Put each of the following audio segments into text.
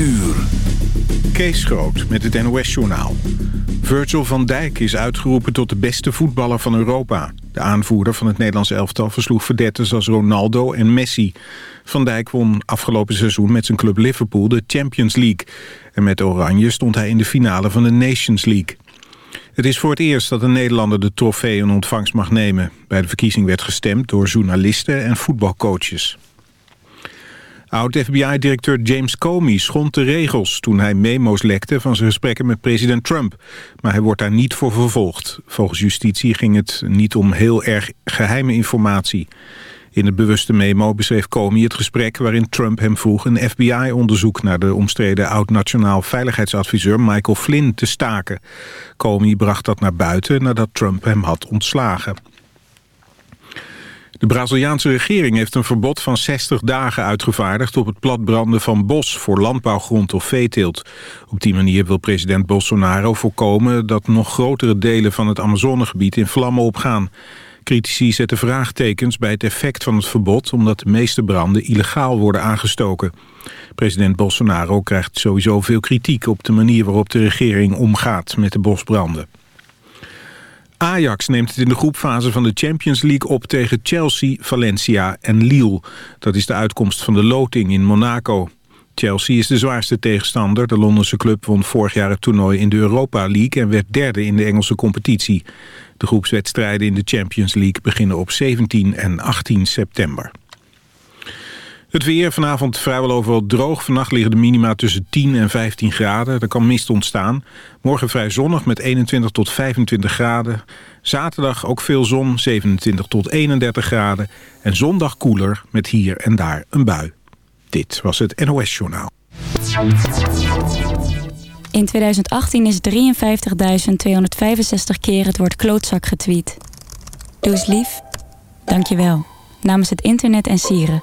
uur. Kees Groot met het NOS-journaal. Virgil van Dijk is uitgeroepen tot de beste voetballer van Europa. De aanvoerder van het Nederlands elftal versloeg verdetters als Ronaldo en Messi. Van Dijk won afgelopen seizoen met zijn club Liverpool de Champions League. En met Oranje stond hij in de finale van de Nations League. Het is voor het eerst dat een Nederlander de trofee in ontvangst mag nemen. Bij de verkiezing werd gestemd door journalisten en voetbalcoaches. Oud-FBI-directeur James Comey schond de regels toen hij memo's lekte van zijn gesprekken met president Trump. Maar hij wordt daar niet voor vervolgd. Volgens justitie ging het niet om heel erg geheime informatie. In het bewuste memo beschreef Comey het gesprek waarin Trump hem vroeg een FBI-onderzoek naar de omstreden oud-nationaal veiligheidsadviseur Michael Flynn te staken. Comey bracht dat naar buiten nadat Trump hem had ontslagen. De Braziliaanse regering heeft een verbod van 60 dagen uitgevaardigd... op het platbranden van bos voor landbouwgrond of veeteelt. Op die manier wil president Bolsonaro voorkomen... dat nog grotere delen van het Amazonegebied in vlammen opgaan. Critici zetten vraagtekens bij het effect van het verbod... omdat de meeste branden illegaal worden aangestoken. President Bolsonaro krijgt sowieso veel kritiek... op de manier waarop de regering omgaat met de bosbranden. Ajax neemt het in de groepfase van de Champions League op tegen Chelsea, Valencia en Lille. Dat is de uitkomst van de loting in Monaco. Chelsea is de zwaarste tegenstander. De Londense club won vorig jaar het toernooi in de Europa League... en werd derde in de Engelse competitie. De groepswedstrijden in de Champions League beginnen op 17 en 18 september. Het weer vanavond vrijwel overal droog. Vannacht liggen de minima tussen 10 en 15 graden. Er kan mist ontstaan. Morgen vrij zonnig met 21 tot 25 graden. Zaterdag ook veel zon, 27 tot 31 graden. En zondag koeler met hier en daar een bui. Dit was het NOS Journaal. In 2018 is 53.265 keer het woord klootzak getweet. Doe eens lief. Dank je wel. Namens het internet en sieren.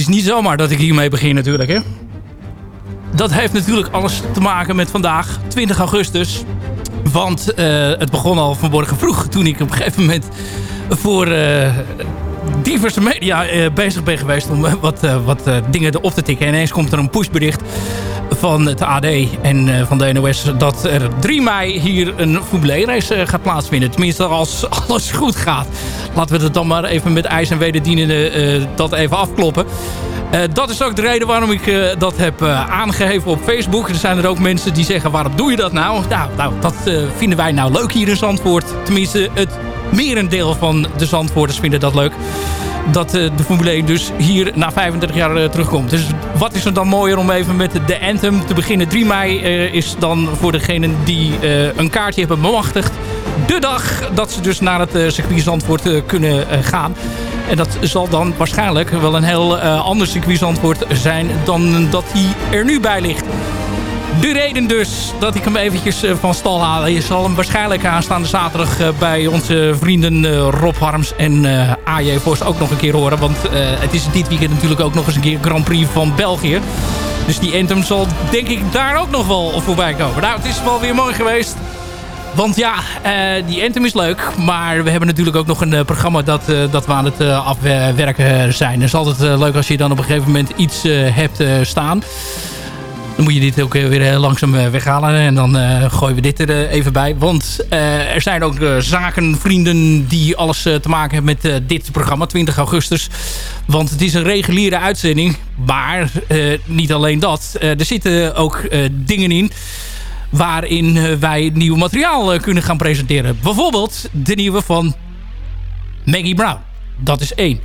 Is niet zomaar dat ik hiermee begin natuurlijk. Hè? Dat heeft natuurlijk alles te maken met vandaag, 20 augustus. Want uh, het begon al vanmorgen vroeg toen ik op een gegeven moment voor uh, diverse media uh, bezig ben geweest om wat, wat dingen erop te tikken. En ineens komt er een pushbericht van het AD en van de NOS dat er 3 mei hier een Formule race gaat plaatsvinden. Tenminste als alles goed gaat. Laten we het dan maar even met ijs en wederdienende uh, dat even afkloppen. Uh, dat is ook de reden waarom ik uh, dat heb aangegeven op Facebook. Er zijn er ook mensen die zeggen, waarom doe je dat nou? Nou, nou dat vinden wij nou leuk hier in Zandvoort. Tenminste, het merendeel van de Zandvoorters vinden dat leuk dat de Formule 1 dus hier na 35 jaar terugkomt. Dus wat is er dan mooier om even met de Anthem te beginnen. 3 mei is dan voor degenen die een kaartje hebben bemachtigd... de dag dat ze dus naar het circuit Zandvoort kunnen gaan. En dat zal dan waarschijnlijk wel een heel ander circuit Zandvoort zijn dan dat hij er nu bij ligt. De reden dus dat ik hem eventjes eh, van stal haal. Je zal hem waarschijnlijk aanstaande zaterdag eh, bij onze vrienden eh, Rob Harms en AJ Vos ook nog een keer horen. Want het is dit weekend natuurlijk ook nog eens een keer Grand Prix van België. Dus die Anthem zal denk ik daar ook nog wel voorbij komen. Nou, het is wel weer mooi geweest. Want ja, die Anthem is leuk. Maar we hebben natuurlijk ook nog een programma dat, dat we aan het afwerken zijn. Het is altijd leuk als je dan op een gegeven moment iets hebt staan. Dan moet je dit ook weer heel langzaam eh, weghalen. En dan uh, gooien we dit er even bij. Want er zijn ook zakenvrienden die alles te maken hebben met dit programma. 20 augustus. Want het is een reguliere uitzending. Maar niet alleen dat. er zitten ook dingen in waarin wij nieuw materiaal kunnen gaan presenteren. Bijvoorbeeld de nieuwe van Maggie Brown. Dat is één.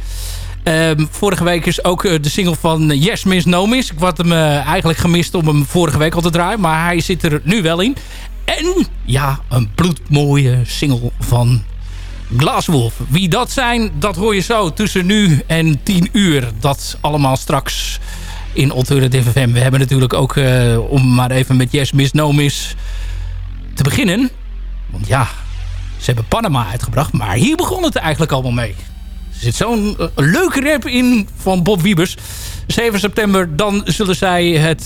Um, vorige week is ook uh, de single van Yes Miss No Miss. Ik had hem uh, eigenlijk gemist om hem vorige week al te draaien. Maar hij zit er nu wel in. En ja, een bloedmooie single van Glasswolf. Wie dat zijn, dat hoor je zo tussen nu en 10 uur. Dat allemaal straks in Alternative FM. We hebben natuurlijk ook, uh, om maar even met Yes Miss No Miss te beginnen. Want ja, ze hebben Panama uitgebracht. Maar hier begon het eigenlijk allemaal mee. Zit zo'n uh, leuke rap in van Bob Wiebers. 7 september, dan zullen zij het, uh,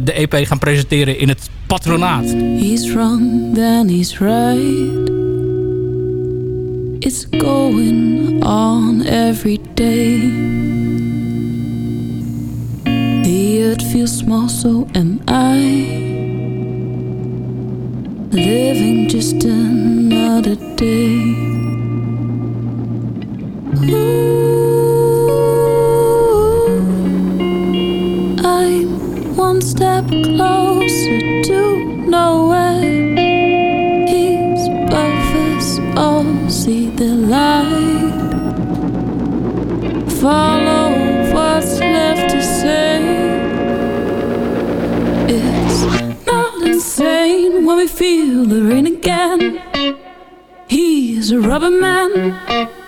de EP gaan presenteren in het patronaat. He's wrong, then he's right. It's going on every day. The earth feels small, so am I. Living just another day. Feel the rain again. He's a rubber man.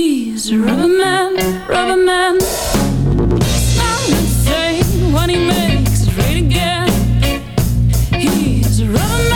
He's a rubber man, rubber man. Sound insane when he makes it rain again. He's a rubber man.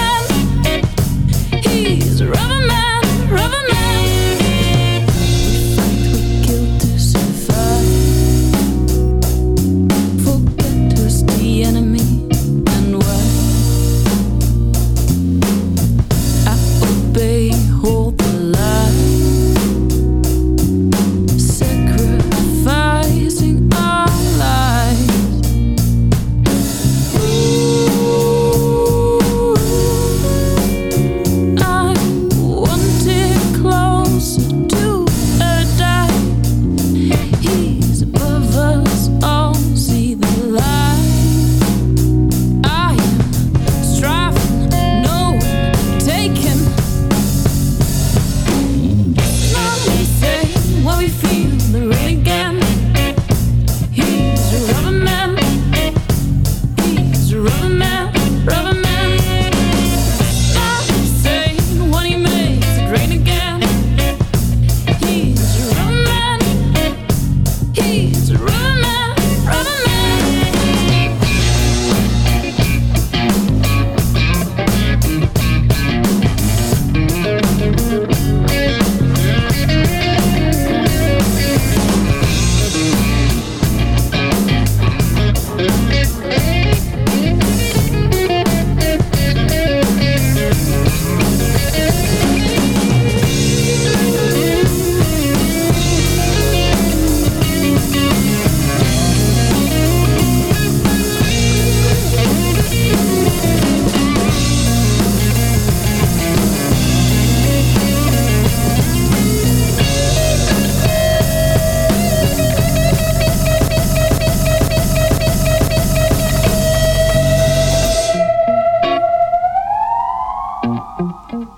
Trouble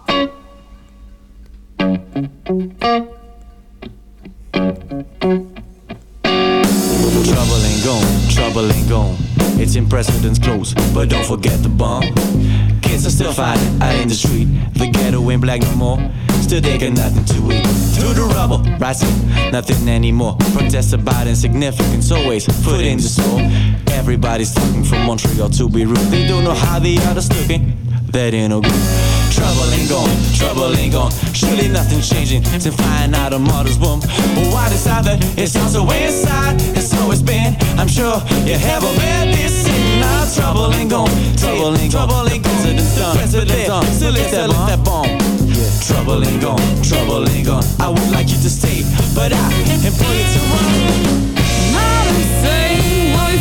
ain't gone, trouble ain't gone. It's in president's clothes, but don't forget the bomb. Kids are still fighting out in the street. The ghetto ain't black no more. Still they got nothing to eat. To the rubble, rising, nothing anymore. Protests about insignificance, always foot in the soul. Everybody's talking from Montreal to Beirut. They don't know how the others looking. That ain't no good. Trouble ain't gone, trouble ain't gone. Surely nothing's changing since flying out of mother's womb. But why this that It's also way inside. It's always been. I'm sure you haven't been this now. Trouble ain't gone, trouble ain't gone. Trouble ain't gone. President's done, president's done. Still it's that, that bomb. Yeah. Trouble ain't gone, trouble ain't gone. I would like you to stay, but I employ you to run. Not insane, what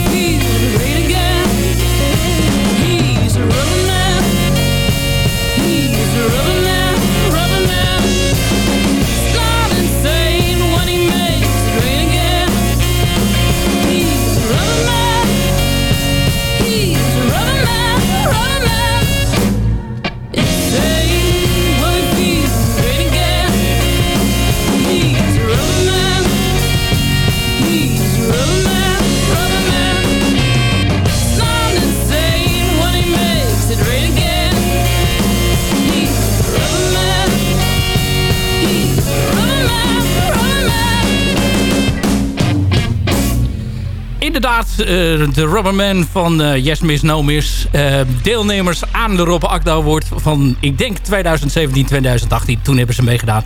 Inderdaad, eh, de Rubberman van eh Yes Miss No. Eh, deelnemers aan de Rob Akda Award van, ik denk 2017, 2018. Toen hebben ze meegedaan.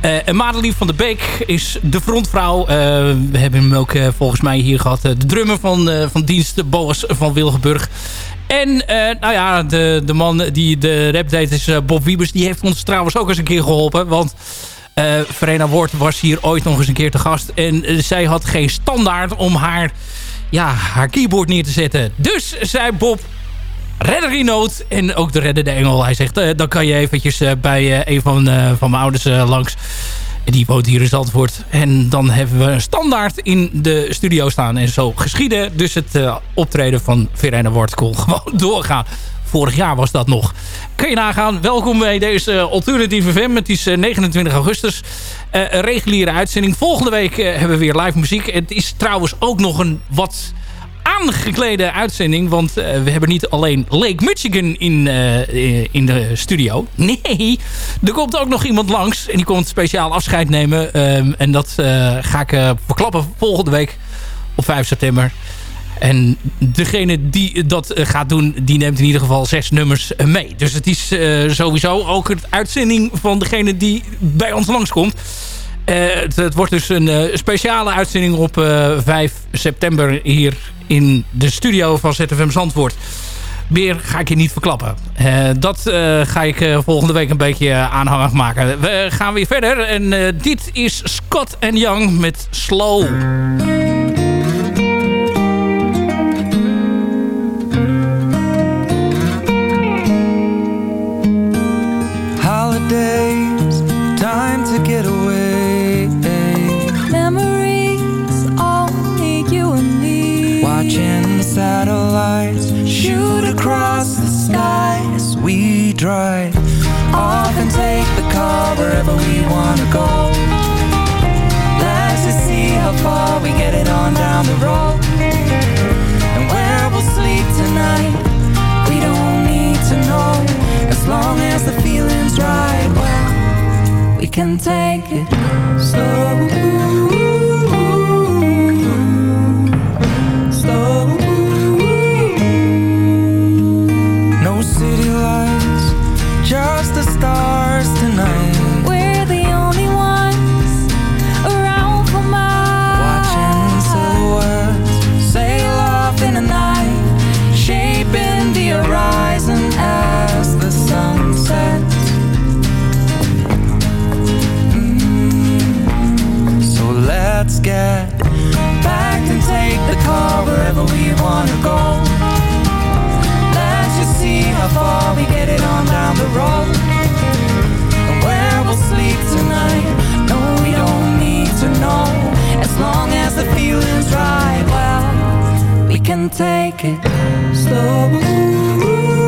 En Madelief van de Beek is de frontvrouw. We hebben hem ook volgens mij hier gehad. Eh, de drummer van, van dienst, Boas van Wilgenburg. En nou ja, de, de man die de rap deed is Bob Wiebers. Die heeft ons trouwens ook eens een keer geholpen. Want Verena Wort was hier ooit nog eens een keer te gast. En zij had geen standaard om haar, ja, haar keyboard neer te zetten. Dus zei Bob, redder in. En ook de reddende engel. Hij zegt, eh, dan kan je eventjes eh, bij eh, een van, van mijn ouders langs. Die woont hier in Zandvoort. En dan hebben we een standaard in de studio staan. En zo geschieden. Dus het optreden van Verena Wort kon gewoon doorgaan. Vorig jaar was dat nog. Kun je nagaan. Welkom bij deze uh, Alternative FM. Het is uh, 29 augustus. Uh, een reguliere uitzending. Volgende week uh, hebben we weer live muziek. Het is trouwens ook nog een wat aangeklede uitzending. Want uh, we hebben niet alleen Lake Michigan in, uh, in de studio. Nee, er komt ook nog iemand langs. En die komt speciaal afscheid nemen. Um, en dat uh, ga ik verklappen volgende week op 5 september. En degene die dat gaat doen, die neemt in ieder geval zes nummers mee. Dus het is sowieso ook een uitzending van degene die bij ons langskomt. Uh, het, het, wordt dus een speciale uitzending op uh, 5 september hier in de studio van ZFM Zandvoort. Meer ga ik je niet verklappen. Dat ga ik volgende week een beetje aanhangig maken. We gaan weer verder. En dit is Scott Young met Slow. We. Off and take the car wherever we wanna go. Let's just see how far we get it on down the road. And where we'll sleep tonight, we don't need to know. As long as the feeling's right, well, we can take it. Slow. Feeling's right, well, we can take it slow.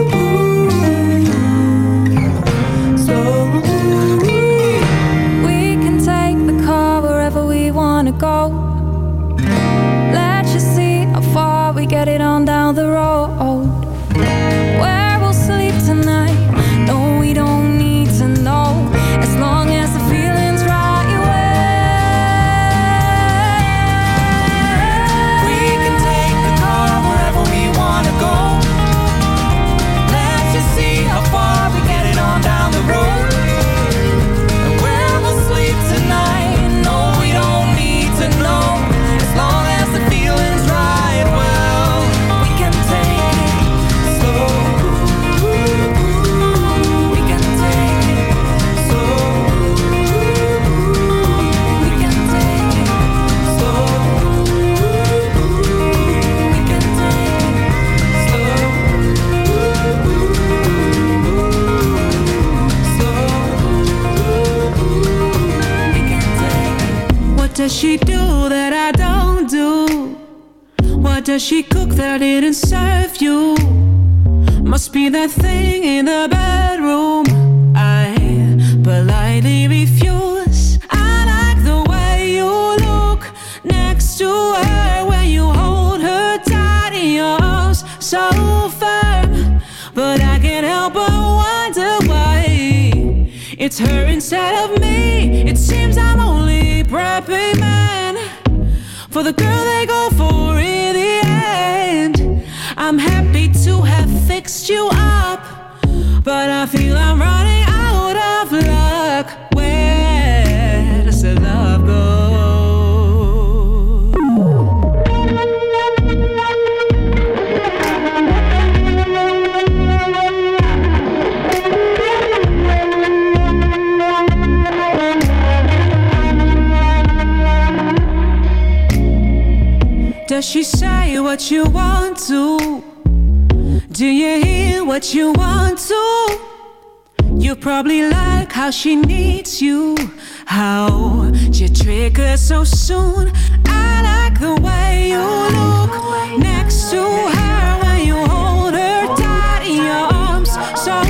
how she needs you, how she triggers so soon. I like the way you look next to her when you hold her tight in your arms, so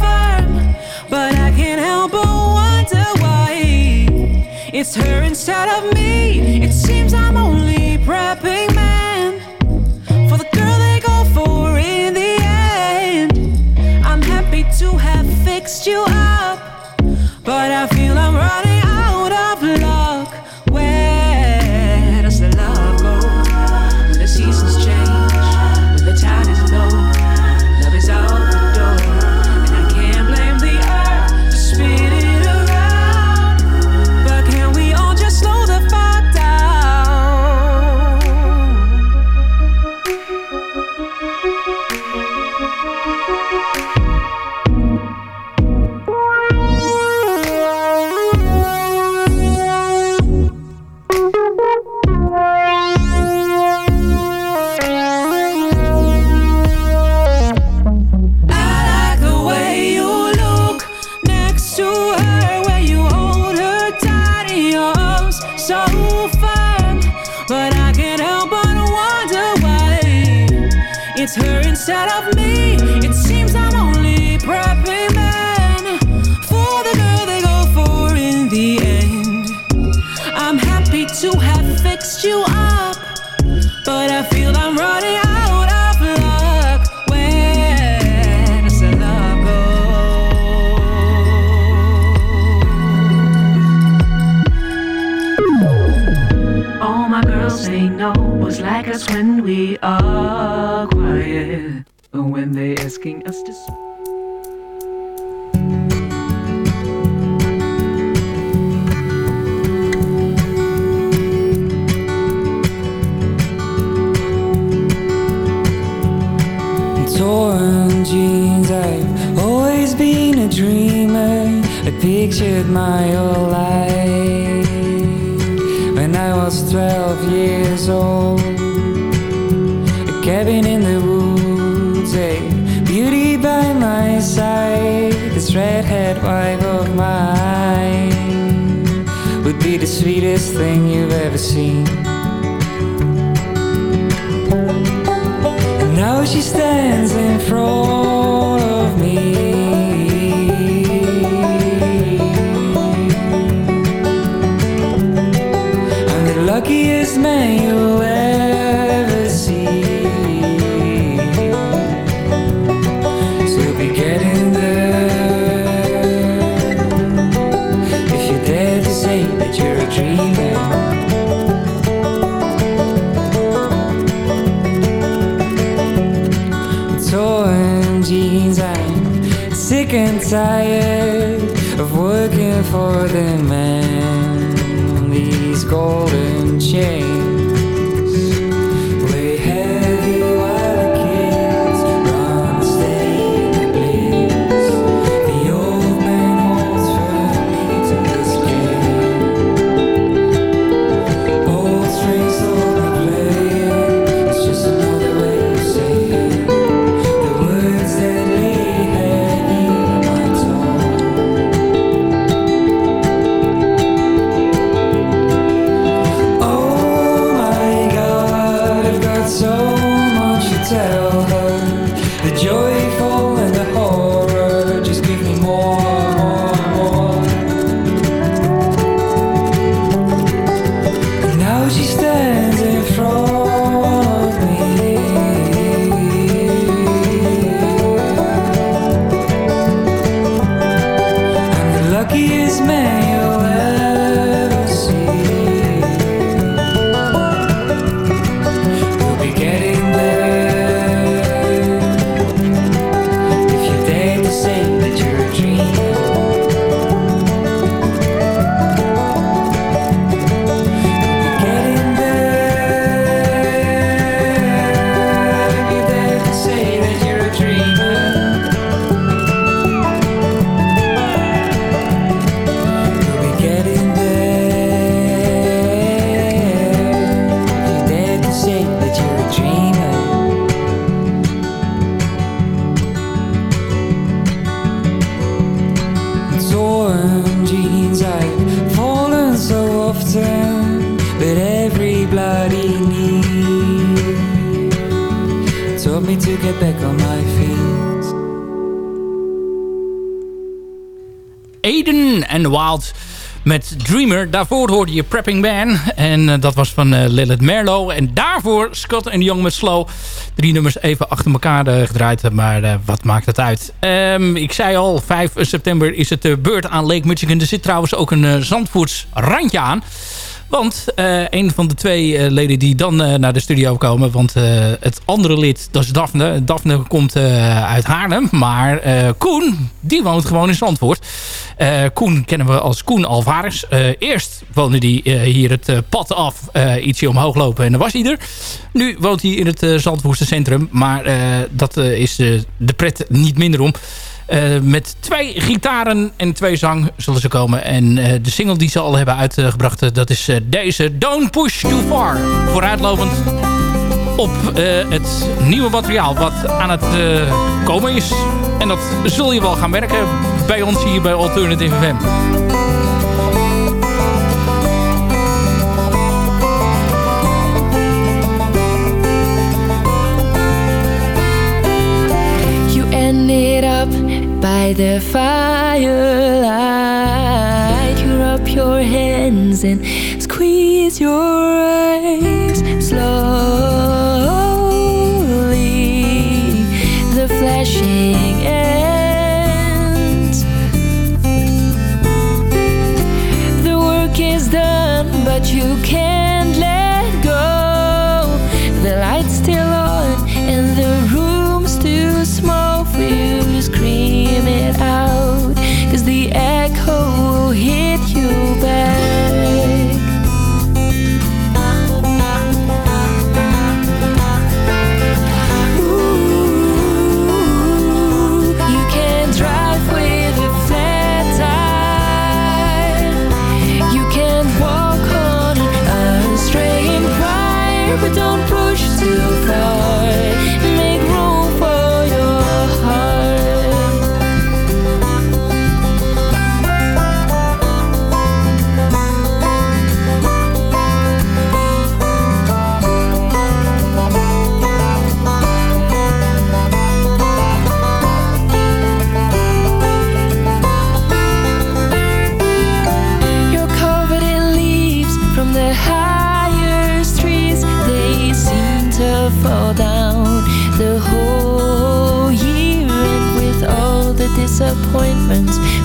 firm. But I can't help but wonder why it's her instead of me. It seems I'm only prepping man for the girl they go for in the end. I'm happy to have fixed you up but I pictured my whole life when I was 12 years old. A cabin in the woods, a beauty by my side. This redhead wife of mine would be the sweetest thing you've ever seen. And now she stands in front. for Daarvoor hoorde je Prepping Man. En uh, dat was van uh, Lilith Merlo. En daarvoor Scott en Young met Slow. Drie nummers even achter elkaar uh, gedraaid. Maar wat maakt het uit? Um, ik zei al, 5 september is het de beurt aan Lake Michigan. Er zit trouwens ook een Zandvoorts randje aan. Want een van de twee leden die dan naar de studio komen... want het andere lid, dat is Daphne. Daphne komt uit Haarlem. Maar Koen, die woont gewoon in Zandvoort. Koen kennen we als Koen Alvarez. eerst woonde hij hier het pad af, ietsje omhoog lopen en dan was hij er. Nu woont hij in het Zandvoortse centrum. Maar dat is de pret niet minder om. Met twee gitaren en twee zang zullen ze komen. En de single die ze al hebben uitgebracht, dat is deze. Don't Push Too Far. Vooruitlopend op het nieuwe materiaal wat aan het komen is. En dat zul je wel gaan merken bij ons hier bij Alternative FM. by the firelight. You rub your hands and squeeze your eyes slowly. The flashing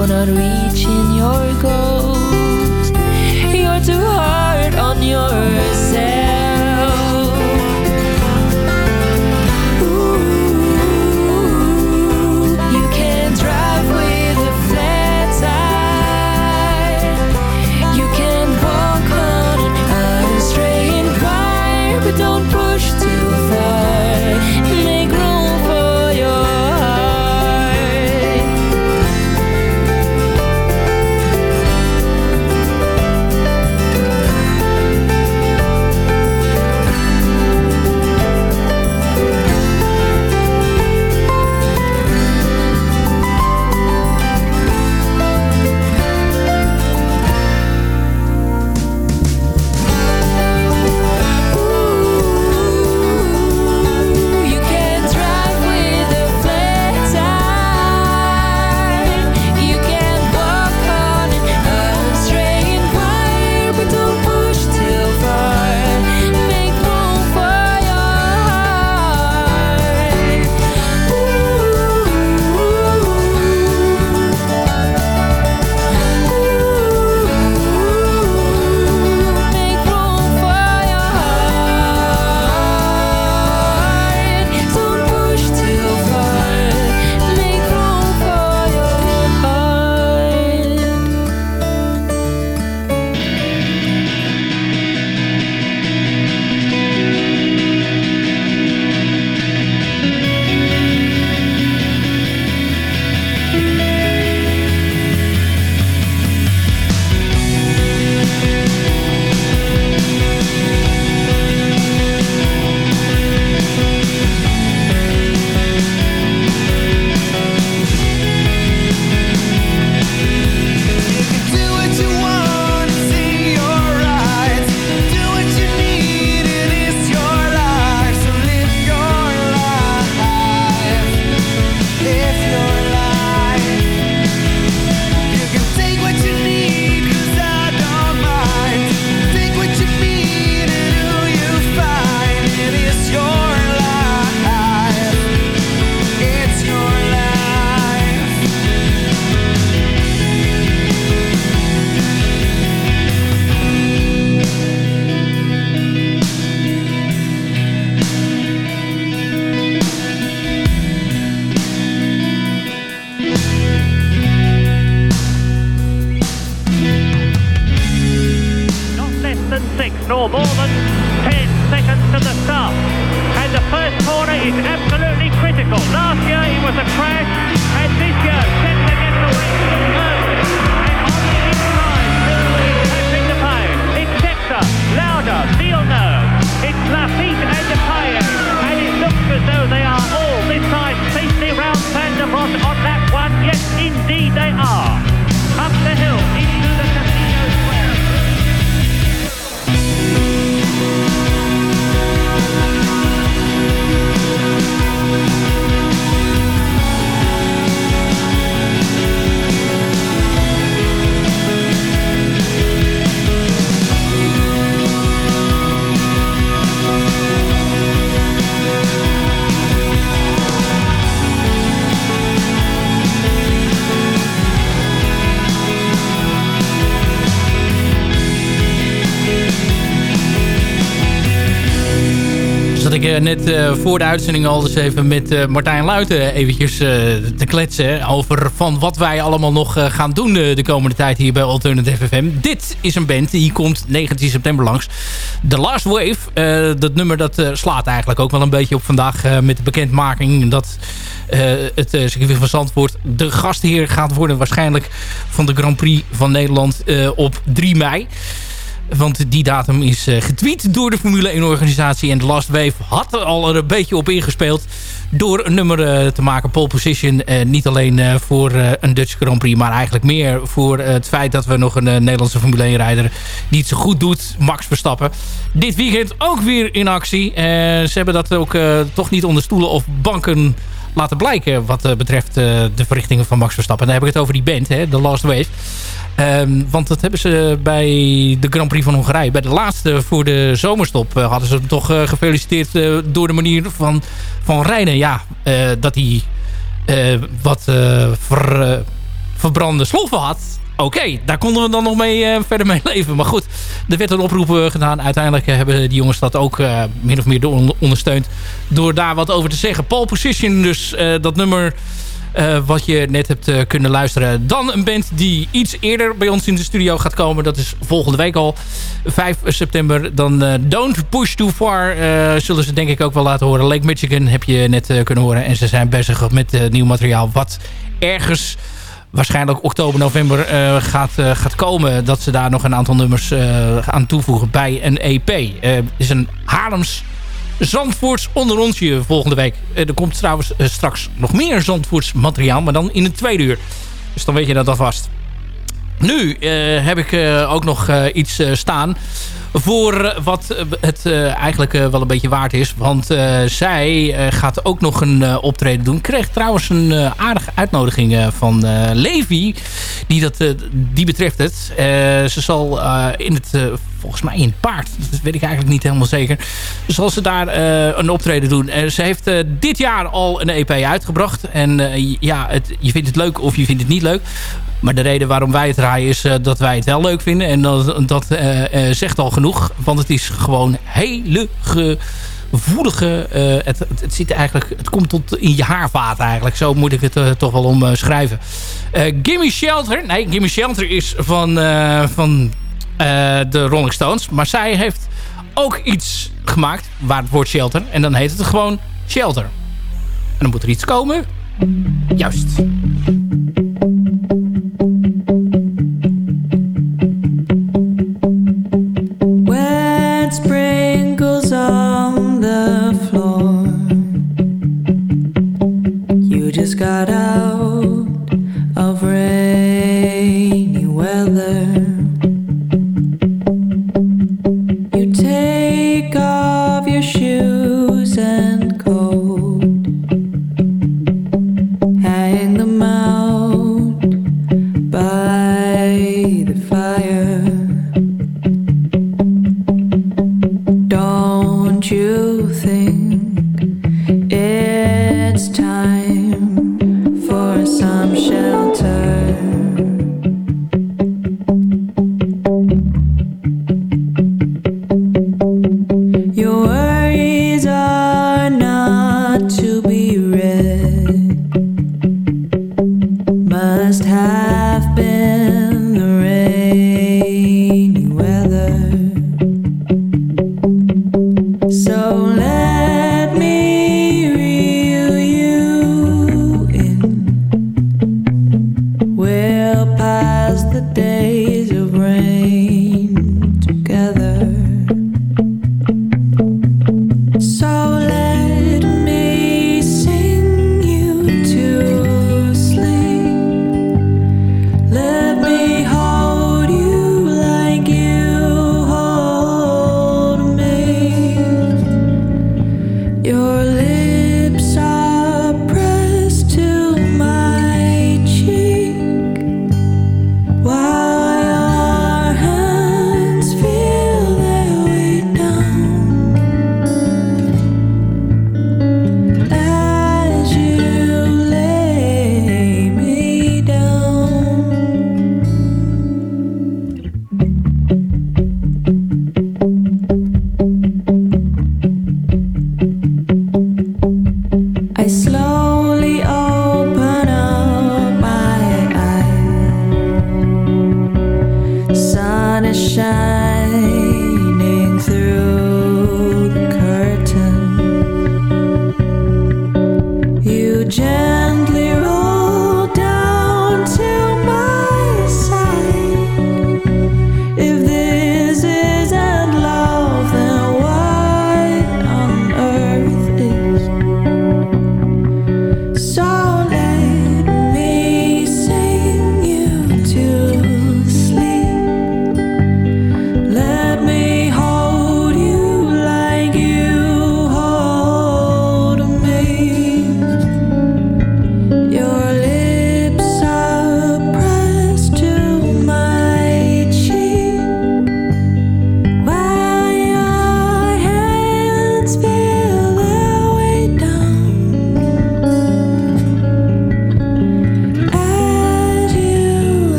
for not reaching net eh, voor de uitzending al eens even met eh, Martijn Luiten eventjes eh, te kletsen over van wat wij allemaal nog eh, gaan doen de, de komende tijd hier bij Alternative FM. Dit is een band die komt 19 september langs. The Last Wave, eh, dat nummer dat eh, slaat eigenlijk ook wel een beetje op vandaag eh, met de bekendmaking dat eh, het uh, circuit van Zandvoort de gastheer gaat worden waarschijnlijk van de Grand Prix van Nederland eh, op 3 mei. Want die datum is eh, getweet door de Formule 1-organisatie. En The Last Wave had er al een beetje op ingespeeld. Door een nummer eh, te maken, pole position. eh, niet alleen voor een Dutch Grand Prix. Maar eigenlijk meer voor het feit dat we nog een Nederlandse Formule 1-rijder... die het zo goed doet, Max Verstappen. Dit weekend ook weer in actie. Ze hebben dat ook toch niet onder stoelen of banken laten blijken... wat eh, betreft eh, de verrichtingen van Max Verstappen. En dan heb ik het over die band, hè, The Last Wave. Ehm, want dat hebben ze bij de Grand Prix van Hongarije. Bij de laatste voor de zomerstop eh, hadden ze hem toch gefeliciteerd door de manier van, van rijden. Ja, dat hij wat ver, verbrande sloffen had. Oké, daar konden we dan nog mee eh, verder mee leven. Maar goed, er werd een oproep eh, gedaan. Uiteindelijk eh, hebben die jongens dat ook eh, min of meer on- ondersteund. Door daar wat over te zeggen. Pole Position, dus dat nummer... wat je net hebt kunnen luisteren. Dan een band die iets eerder bij ons in de studio gaat komen. Dat is volgende week al. 5 september. Dan Don't Push Too Far. zullen ze denk ik ook wel laten horen. Lake Michigan heb je net kunnen horen. En ze zijn bezig met nieuw materiaal. Wat ergens waarschijnlijk oktober, november eh, gaat, eh, gaat komen. Dat ze daar nog een aantal nummers eh, aan toevoegen bij een EP. Het is een Haarlems Zandvoorts onder onsje volgende week. Er komt trouwens straks nog meer Zandvoorts materiaal. Maar dan in het tweede uur. Dus dan weet je dat alvast. Nu eh, heb ik eh, ook nog eh, iets staan voor wat het eigenlijk wel een beetje waard is. Want zij gaat ook nog een optreden doen. Kreeg trouwens een aardige uitnodiging van eh, Levi. Die, dat, die betreft het. Ze zal in het, volgens mij in het paard. Dat weet ik eigenlijk niet helemaal zeker. Zal ze daar een optreden doen. Ze heeft dit jaar al een EP uitgebracht. En ja, het, je vindt het leuk of je vindt het niet leuk. Maar de reden waarom wij het draaien is eh, dat wij het wel leuk vinden. En dat, dat eh, eh, zegt al genoeg. Want het is gewoon hele gevoelige... het, het, het zit eigenlijk... Het komt tot in je haarvaat eigenlijk. Zo moet ik het toch wel omschrijven. Gimme Shelter. Nee, Gimme Shelter is van, van de Rolling Stones. Maar zij heeft ook iets gemaakt waar het woord shelter. En dan heet het gewoon Shelter. En dan moet er iets komen. Juist. Got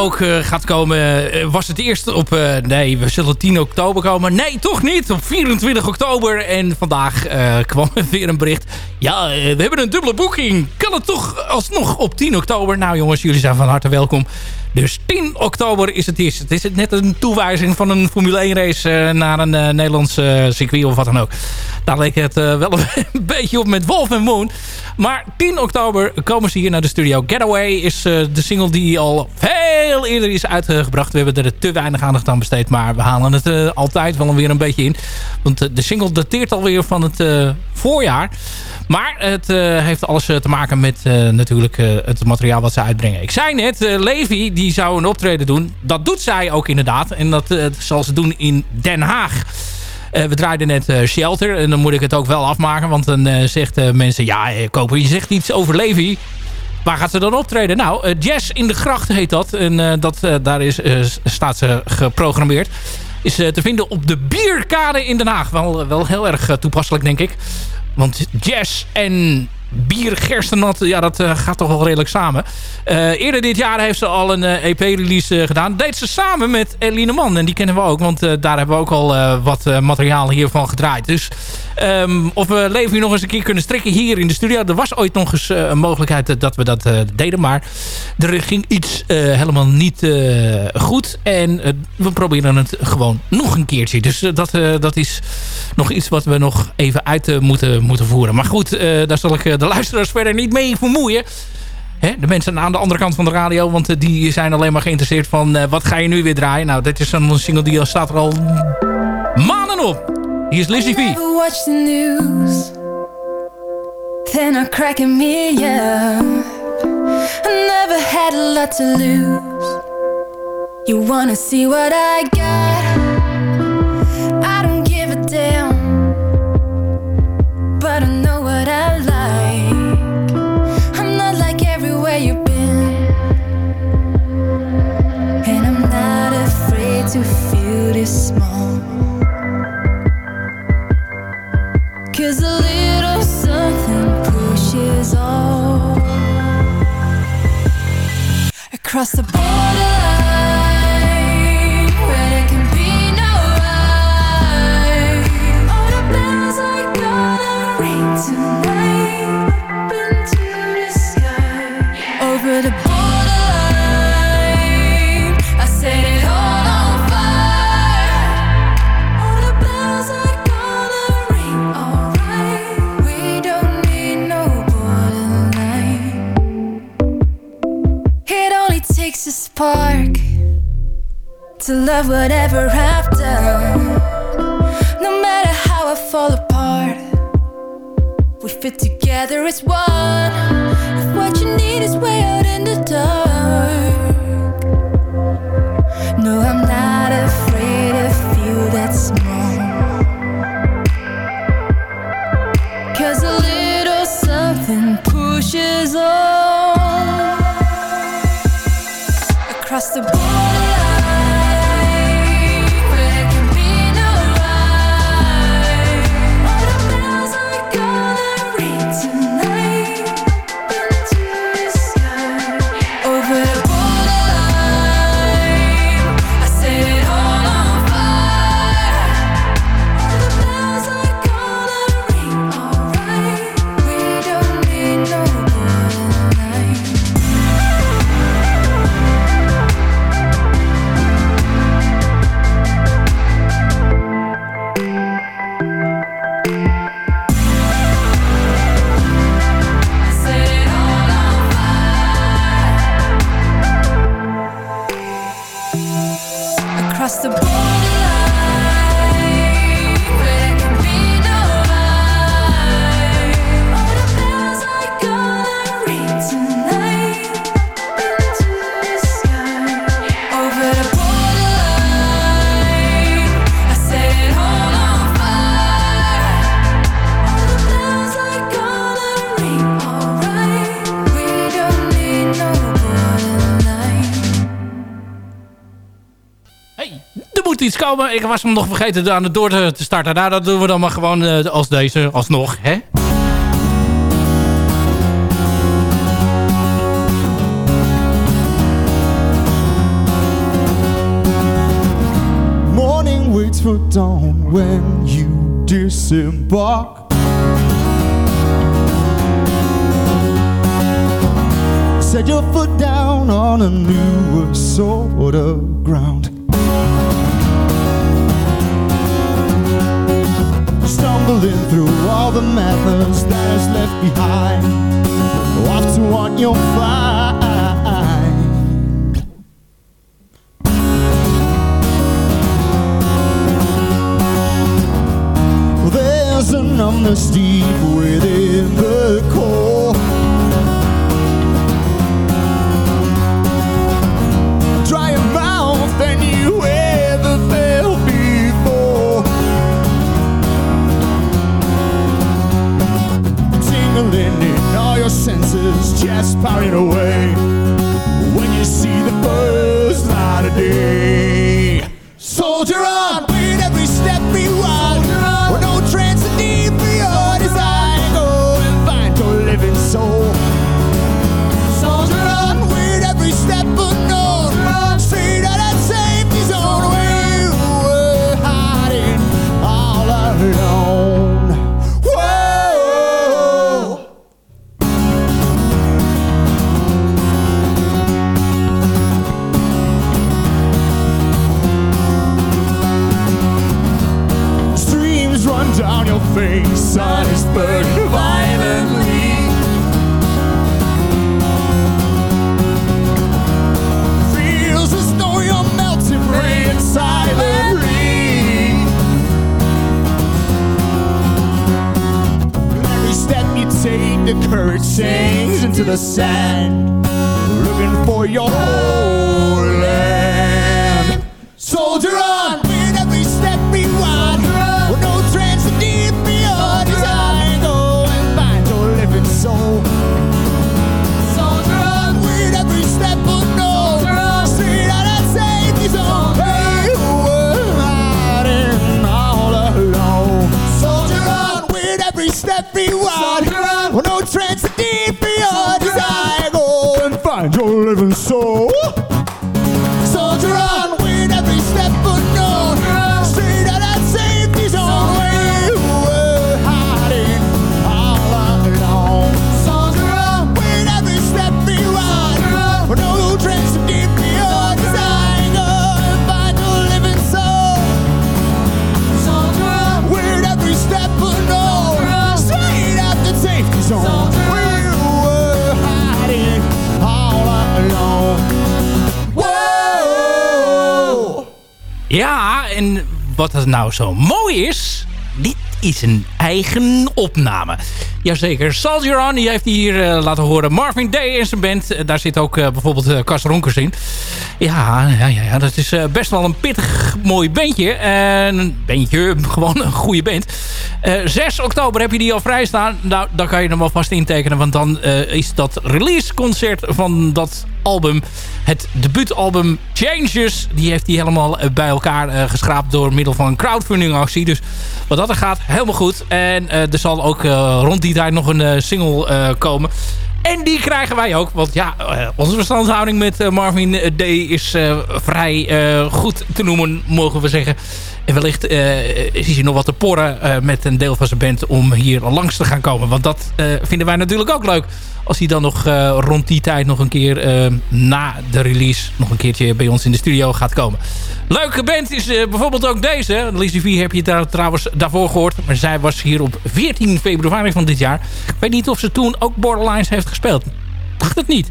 ook uh, gaat komen. Uh, was het eerst op... Uh, nee, we zullen 10 oktober komen. Nee, toch niet. Op 24 oktober. En vandaag kwam er weer een bericht. Ja, we hebben een dubbele boeking. Kan het toch alsnog op 10 oktober? Nou jongens, jullie zijn van harte welkom. Dus 10 oktober is het eerst. Het is net een toewijzing van een Formule 1 race naar een Nederlands circuit of wat dan ook. Daar leek het wel een beetje op met Wolf en Moon. Maar 10 oktober komen ze hier naar de studio. Getaway is de single die al veel eerder is uitgebracht. We hebben er te weinig aandacht aan besteed. Maar we halen het altijd wel weer een beetje in. Want de single dateert alweer van het voorjaar. Maar het heeft alles te maken met natuurlijk het materiaal wat ze uitbrengen. Ik zei net, Levi die zou een optreden doen. Dat doet zij ook inderdaad. En dat zal ze doen in Den Haag. We draaiden net Shelter. En dan moet ik het ook wel afmaken. Want dan uh, zegt mensen... Ja, Koper, je zegt iets over Levi. Waar gaat ze dan optreden? Nou, Jazz in de Gracht heet dat. En dat, daar is, staat ze geprogrammeerd. Is te vinden op de Bierkade in Den Haag. Wel, wel heel erg toepasselijk, denk ik. Want jazz en bier, gerstennat, ja, dat uh, gaat toch wel redelijk samen. Uh, eerder dit jaar heeft ze al een uh, eh, EP-release gedaan. Deed ze samen met Eline Man. En die kennen we ook, want daar hebben we ook al wat materiaal hiervan gedraaid. Dus um, of we leven nog eens een keer kunnen strikken hier in de studio. Er was ooit nog eens een mogelijkheid dat we dat deden. Maar er ging iets helemaal niet goed. En we proberen het gewoon nog een keertje. Dus dat, dat is nog iets wat we nog even uit moeten, moeten voeren. Maar goed, daar zal ik de luisteraars verder niet mee vermoeien. De mensen aan de andere kant van de radio. Want die zijn alleen maar geïnteresseerd van... Wat ga je nu weer draaien? Nou, dit is een single die staat er al maanden op. Hier is Lizzie V. watch the news. Then I crack a million. I never had a lot to lose. You wanna see what I got? Across the border. To love whatever I've done. No matter how I fall apart, we fit together as one. If what you need is way out in the dark, no, I'm not afraid across the border. komen. Ik was hem nog vergeten aan het door te starten. Nou, dat doen we dan maar gewoon eh, als deze, alsnog. Hè? Morning waits for dawn when you disembark. Set your foot down on a newer sort of ground. Stumbling through all the methods that is left behind. Off to what you'll find. Wat er nou zo mooi is... Dit is een eigen opname. Jazeker, Soldier On, die heeft hier eh, laten horen. Marvin Day en zijn band. Eh, daar zit ook eh, bijvoorbeeld Cas Ronkers in. Ja, ja, ja, dat is best wel een pittig mooi bandje. een bandje, gewoon een goede band. 6 oktober heb je die al vrij staan. Nou, dan kan je hem alvast intekenen. Want dan is dat releaseconcert van dat album. Het debuutalbum Changes. Die heeft hij helemaal bij elkaar geschraapt door middel van een crowdfunding actie. Dus wat dat er gaat, helemaal goed. En er zal ook rond die tijd nog een single komen. En die krijgen wij ook. Want ja, onze verstandhouding met Marvin D is vrij goed te noemen, mogen we zeggen. En wellicht is hij nog wat te porren met een deel van zijn band om hier langs te gaan komen. Want dat vinden wij natuurlijk ook leuk. Als hij dan nog rond die tijd nog een keer na de release nog een keertje bij ons in de studio gaat komen. Leuke band is bijvoorbeeld ook deze. Lizzie V heb je daar trouwens daarvoor gehoord. Maar zij was hier op 14 februari van dit jaar. Ik weet niet of ze toen ook Borderlines heeft gespeeld dacht het niet.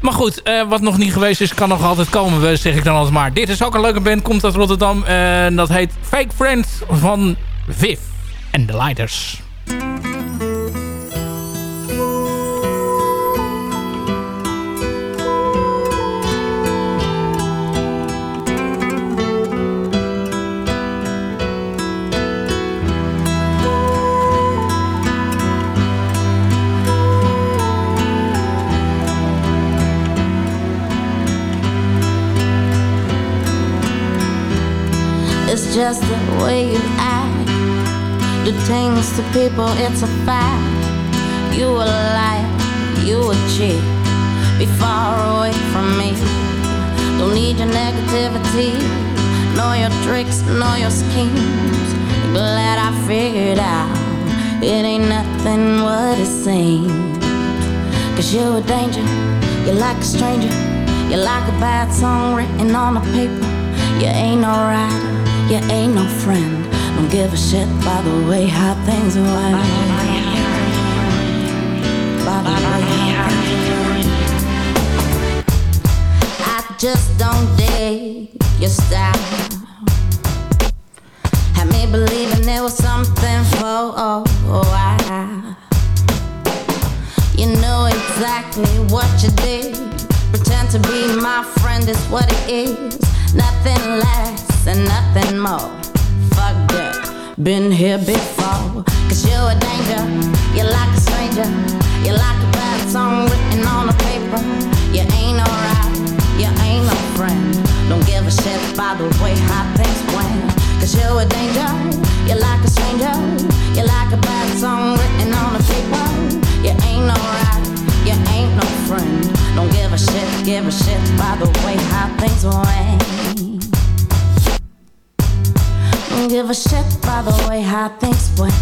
Maar goed, uh, wat nog niet geweest is, kan nog altijd komen, zeg ik dan altijd maar. Dit is ook een leuke band, komt uit Rotterdam. En uh, dat heet Fake Friend van Viv en de Lighters. Just the way you act. Do things to people, it's a fact. You a liar, you a cheat. Be far away from me. Don't need your negativity. know your tricks, know your schemes. Glad I figured out it ain't nothing what it seems. Cause you're a danger, you're like a stranger. You're like a bad song written on a paper. You ain't no rider, you ain't no friend. Don't give a shit by the way how things went. By the way. I just don't dig your style. Had me believing there was something for oh I. You know exactly what you did. Pretend to be my friend is what it is. Nothing less and nothing more. Fuck that. Been here before. Cause you're a danger. You're like a stranger. You're like a bad song written on a paper. You ain't alright. You ain't no friend. Don't give a shit by the way how things went. Cause you're a danger. You're like a stranger. You're like a bad song written on a paper. You ain't no right, you ain't no friend. Don't give a shit, give a shit by the way how things went. Don't give a shit by the way how things went.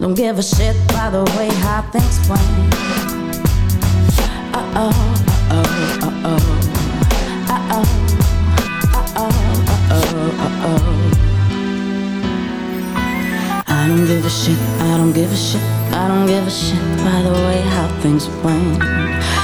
Don't give a shit by the way how things went. Uh oh, uh oh, uh oh, uh oh, uh oh, uh oh, uh oh. I don't give a shit, I don't give a shit, I don't give a shit by the way how things went.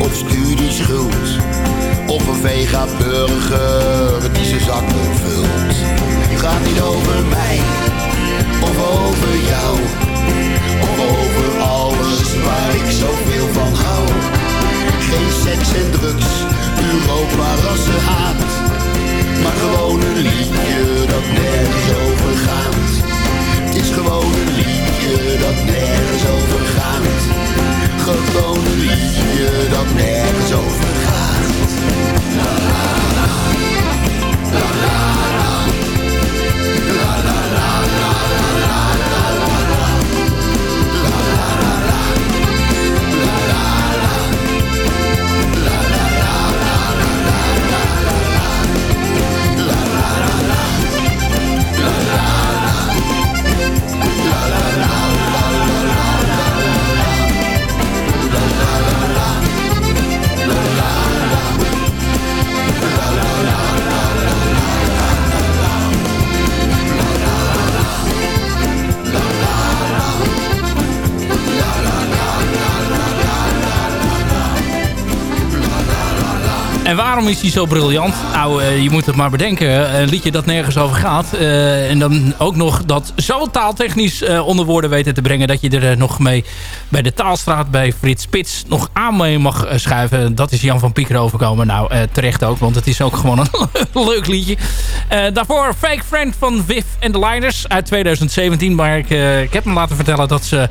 op studieschuld. Of een Vega burger die zijn zakken vult. Het gaat niet over mij, of over jou. Of over alles waar ik zoveel van hou. Geen seks en drugs, Europa rassen haat. Maar gewoon een liedje dat nergens overgaat. Het is gewoon een liedje dat nergens overgaat gewoon een liedje dat nergens over gaat. La la la, la la. En waarom is hij zo briljant? Nou, eh, je moet het maar bedenken. Een liedje dat nergens over gaat. eh, en dan ook nog dat zo taaltechnisch eh, onder woorden weten te brengen... dat je er eh, nog mee bij de Taalstraat bij Frits Spits nog aan mee mag eh, schuiven. Dat is Jan van Pieker overkomen. Nou, eh, terecht ook, want het is ook gewoon een leuk liedje. Eh, daarvoor Fake Friend van Viv and the Liners uit 2017. Maar ik, eh, ik heb me laten vertellen dat ze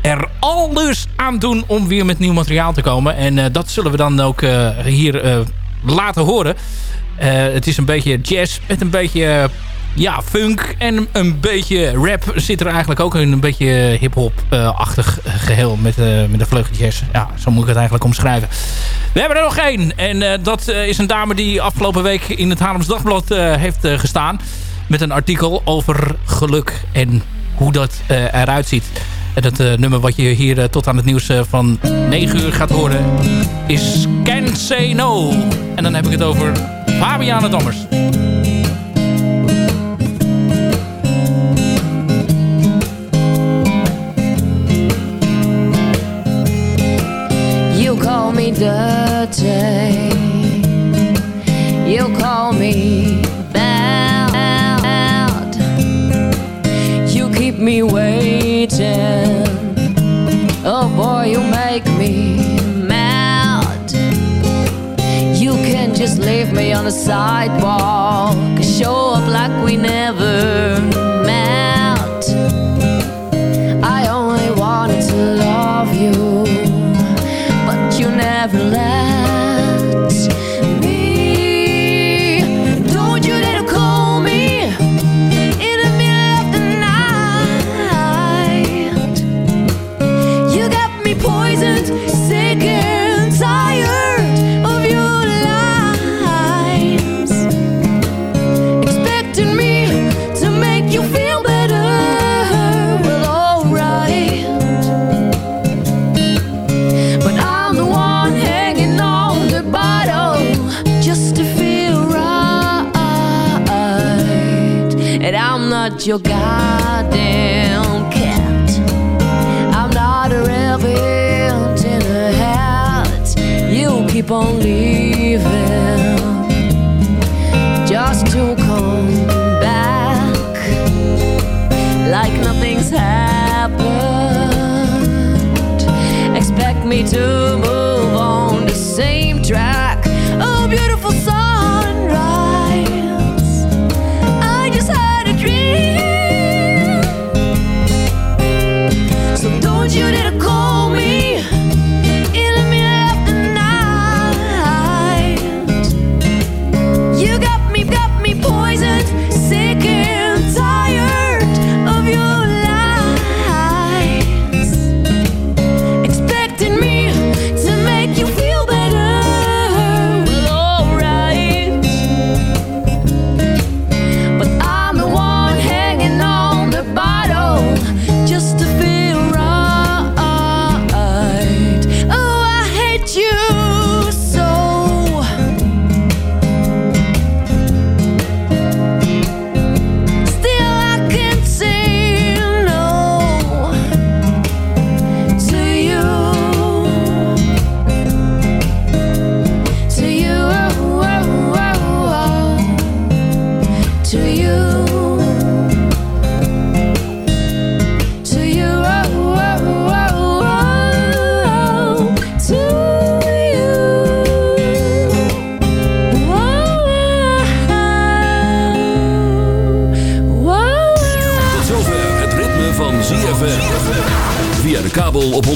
er alles aan doen om weer met nieuw materiaal te komen. En eh, dat zullen we dan ook eh, hier eh, laten horen. Eh, het is een beetje jazz met een beetje eh, ja, funk en een beetje rap zit er eigenlijk ook. Een beetje hip-hop-achtig geheel met, eh met de vleugeltjes. Ja, zo moet ik het eigenlijk omschrijven. We hebben er nog één. En dat is een dame die afgelopen week in het Haarlems Dagblad heeft gestaan. Met een artikel over geluk en hoe dat eruit ziet. En het eh, nummer wat je hier eh, tot aan het nieuws eh, van 9 uur gaat horen is Can't Say No. En dan heb ik het over Fabiana Dammers. You call me dirty. You call me me waiting. Oh boy, you make me mad. You can just leave me on the sidewalk. Show up like we never met. I only wanted to love you but you never let keep on leaving just to come back like nothing's happened expect me to move on the same track. Oh, beautiful